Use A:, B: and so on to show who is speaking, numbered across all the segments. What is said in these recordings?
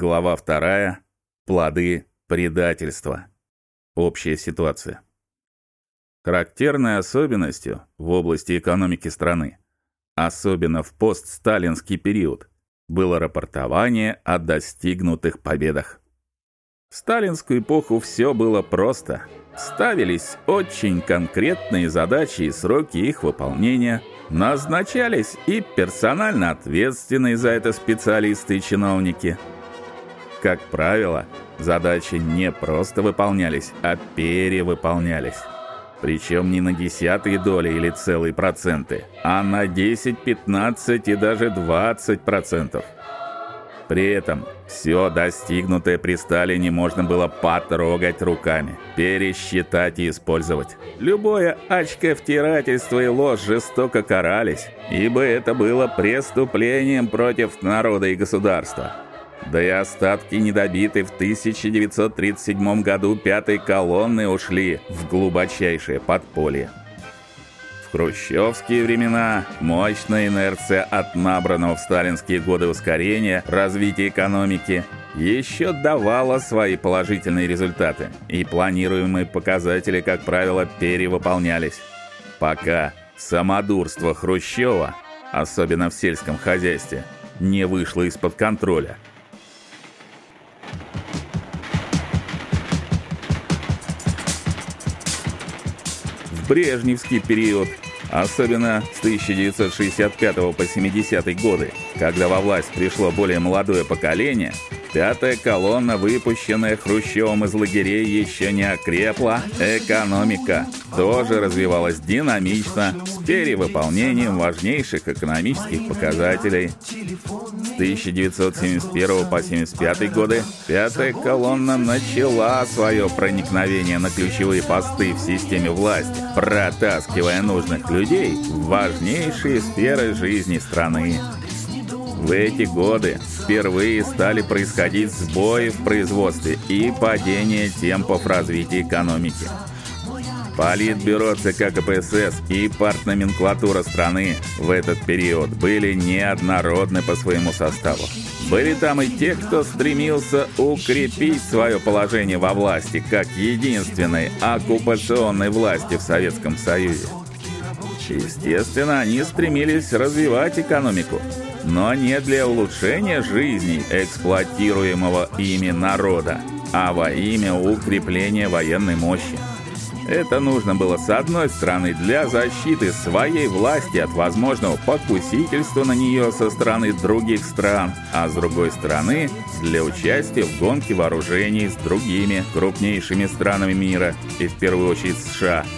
A: Глава 2. Плоды предательства. Общая ситуация. Характерной особенностью в области экономики страны, особенно в постсталинский период, было рапортование о достигнутых победах. В сталинскую эпоху все было просто. Ставились очень конкретные задачи и сроки их выполнения, назначались и персонально ответственные за это специалисты и чиновники. Как правило, задачи не просто выполнялись, а перевыполнялись. Причем не на десятые доли или целые проценты, а на 10, 15 и даже 20%. При этом все достигнутое при Сталине можно было потрогать руками, пересчитать и использовать. Любое очковтирательство и ложь жестоко карались, ибо это было преступлением против народа и государства. Да и остатки недобитой в 1937 году пятой колонны ушли в глубочайшее подполье. В хрущевские времена мощная инерция от набранного в сталинские годы ускорения развития экономики еще давала свои положительные результаты, и планируемые показатели, как правило, перевыполнялись. Пока самодурство Хрущева, особенно в сельском хозяйстве, не вышло из-под контроля – брежневский период, особенно с 1965 по 70 годы, когда во власть пришло более молодое поколение, Пятая колонна, выпущенная Хрущевым из лагерей, еще не окрепла. Экономика тоже развивалась динамично, с перевыполнением важнейших экономических показателей. С 1971 по 1975 годы пятая колонна начала свое проникновение на ключевые посты в системе власти, протаскивая нужных людей в важнейшие сферы жизни страны. В эти годы впервые стали происходить сбои в производстве и падение темпов развития экономики. Политбюро ЦК КПСС и партноменклатура страны в этот период были неоднородны по своему составу. Были там и те, кто стремился укрепить свое положение во власти как единственной оккупационной власти в Советском Союзе. Естественно, они стремились развивать экономику, но не для улучшения жизни эксплуатируемого ими народа, а во имя укрепления военной мощи. Это нужно было с одной стороны для защиты своей власти от возможного покусительства на нее со стороны других стран, а с другой стороны для участия в гонке вооружений с другими крупнейшими странами мира и в первую очередь США –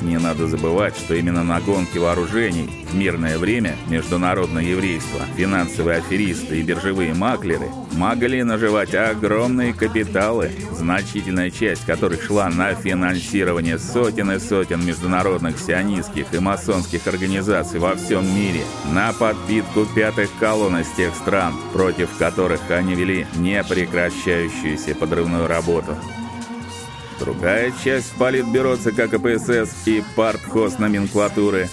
A: не надо забывать, что именно на гонке вооружений в мирное время международное еврейство, финансовые аферисты и биржевые маклеры могли наживать огромные капиталы, значительная часть которых шла на финансирование сотен и сотен международных сионистских и масонских организаций во всем мире, на подпитку пятых колонн из тех стран, против которых они вели непрекращающуюся подрывную работу. Другая часть политбюро ЦК КПСС и партхоз номенклатуры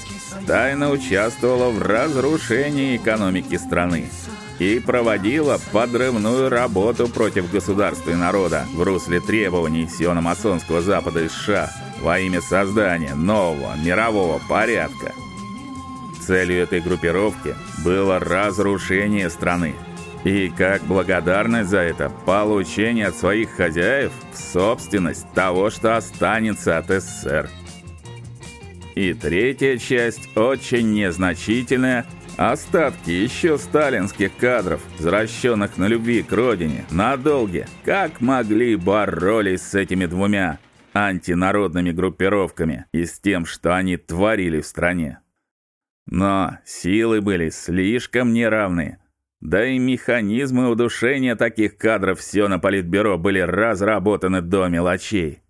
A: тайно участвовала в разрушении экономики страны и проводила подрывную работу против государства и народа в русле требований сиономасонского Запада и США во имя создания нового мирового порядка. Целью этой группировки было разрушение страны, и как благодарность за это получение от своих хозяев в собственность того, что останется от СССР. И третья часть, очень незначительная, остатки еще сталинских кадров, возвращенных на любви к родине, на долге, как могли боролись с этими двумя антинародными группировками и с тем, что они творили в стране. Но силы были слишком неравные, да и механизмы удушения таких кадров все на политбюро были разработаны до мелочей.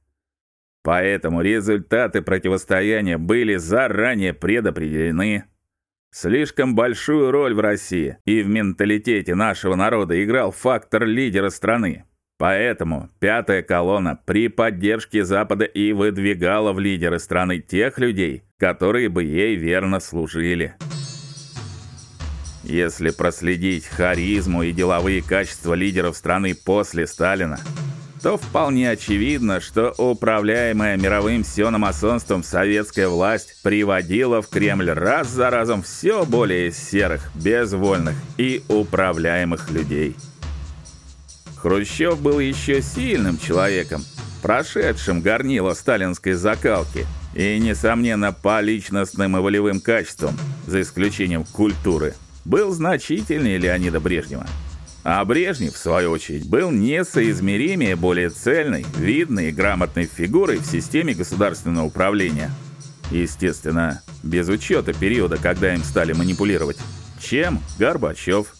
A: Поэтому результаты противостояния были заранее предопределены. Слишком большую роль в России и в менталитете нашего народа играл фактор лидера страны. Поэтому пятая колонна при поддержке Запада и выдвигала в лидеры страны тех людей, которые бы ей верно служили. Если проследить харизму и деловые качества лидеров страны после Сталина, то вполне очевидно, что управляемая мировым сиономасонством советская власть приводила в Кремль раз за разом все более серых, безвольных и управляемых людей. Хрущев был еще сильным человеком, прошедшим горнило сталинской закалки и несомненно по личностным и волевым качествам, за исключением культуры, был значительнее Леонида Брежнева. А Брежнев, в свою очередь, был несоизмеримее более цельной, видной и грамотной фигурой в системе государственного управления. Естественно, без учета периода, когда им стали манипулировать, чем Горбачев.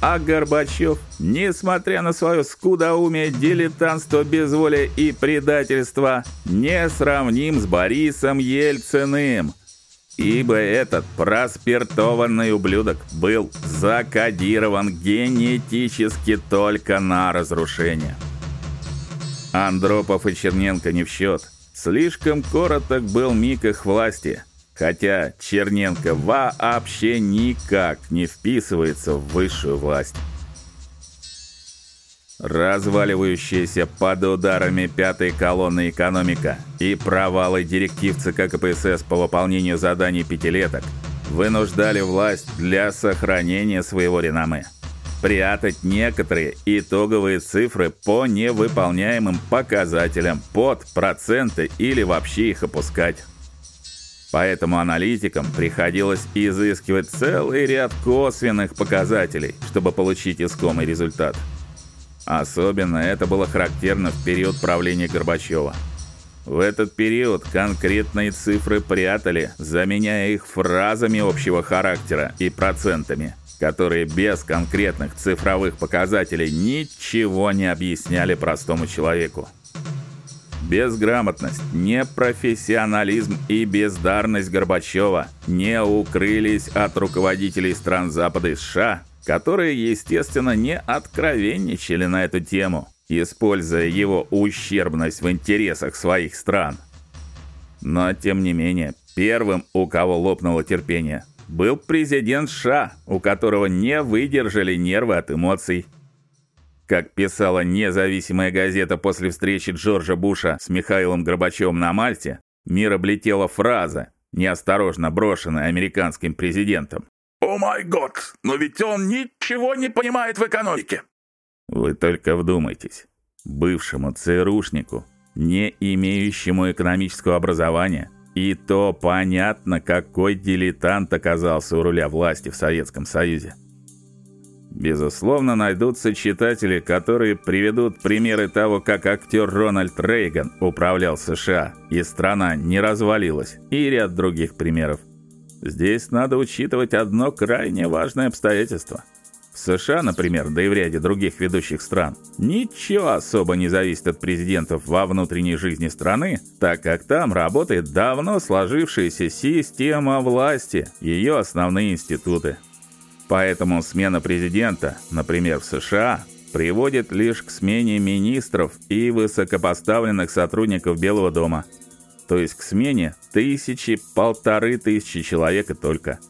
A: А Горбачев, несмотря на свое скудоумие, дилетантство, безволие и предательство, не сравним с Борисом Ельциным – ибо этот проспиртованный ублюдок был закодирован генетически только на разрушение. Андропов и Черненко не в счет. Слишком короток был миг их власти, хотя Черненко вообще никак не вписывается в высшую власть разваливающаяся под ударами пятой колонны экономика и провалы директив ЦК КПСС по выполнению заданий пятилеток вынуждали власть для сохранения своего реноме прятать некоторые итоговые цифры по невыполняемым показателям под проценты или вообще их опускать. Поэтому аналитикам приходилось изыскивать целый ряд косвенных показателей, чтобы получить искомый результат. Особенно это было характерно в период правления Горбачева. В этот период конкретные цифры прятали, заменяя их фразами общего характера и процентами, которые без конкретных цифровых показателей ничего не объясняли простому человеку. Безграмотность, непрофессионализм и бездарность Горбачева не укрылись от руководителей стран Запада и США которые, естественно, не откровенничали на эту тему, используя его ущербность в интересах своих стран. Но тем не менее, первым, у кого лопнуло терпение, был президент США, у которого не выдержали нервы от эмоций. Как писала независимая газета после встречи Джорджа Буша с Михаилом Горбачевым на Мальте, мир облетела фраза, неосторожно брошенная американским президентом.
B: «О май год! Но ведь он ничего не понимает в экономике!»
A: Вы только вдумайтесь. Бывшему ЦРУшнику, не имеющему экономического образования, и то понятно, какой дилетант оказался у руля власти в Советском Союзе. Безусловно, найдутся читатели, которые приведут примеры того, как актер Рональд Рейган управлял США, и страна не развалилась, и ряд других примеров. Здесь надо учитывать одно крайне важное обстоятельство. В США, например, да и в ряде других ведущих стран, ничего особо не зависит от президентов во внутренней жизни страны, так как там работает давно сложившаяся система власти, ее основные институты. Поэтому смена президента, например, в США, приводит лишь к смене министров и высокопоставленных сотрудников Белого дома – то есть к смене тысячи, полторы тысячи человек и только.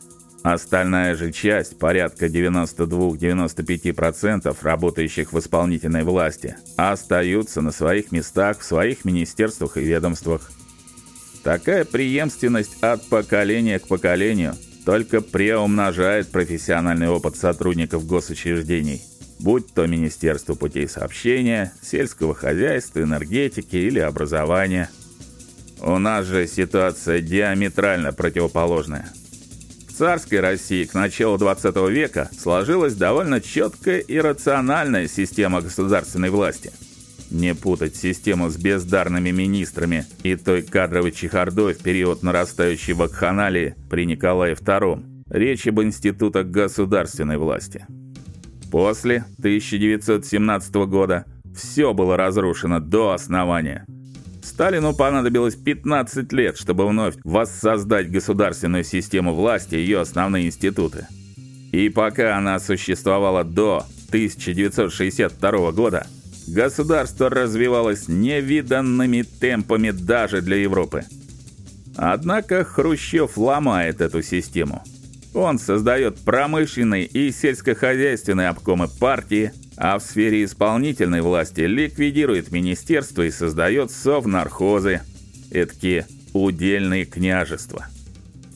A: Остальная же часть, порядка 92-95% работающих в исполнительной власти, остаются на своих местах в своих министерствах и ведомствах. Такая преемственность от поколения к поколению только приумножает профессиональный опыт сотрудников госучреждений, будь то Министерство путей сообщения, сельского хозяйства, энергетики или образования – у нас же ситуация диаметрально противоположная. В царской России к началу 20 века сложилась довольно четкая и рациональная система государственной власти. Не путать систему с бездарными министрами и той кадровой чехардой в период нарастающей вакханалии при Николае II. Речь об институтах государственной власти. После 1917 года все было разрушено до основания – Сталину понадобилось 15 лет, чтобы вновь воссоздать государственную систему власти и ее основные институты. И пока она существовала до 1962 года, государство развивалось невиданными темпами даже для Европы. Однако Хрущев ломает эту систему. Он создает промышленные и сельскохозяйственные обкомы партии, а в сфере исполнительной власти ликвидирует министерства и создает совнархозы, эдакие удельные княжества.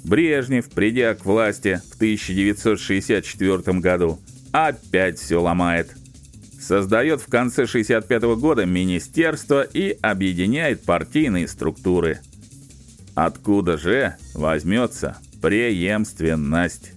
A: Брежнев, придя к власти в 1964 году, опять все ломает. Создает в конце 65 -го года министерство и объединяет партийные структуры. Откуда же возьмется преемственность?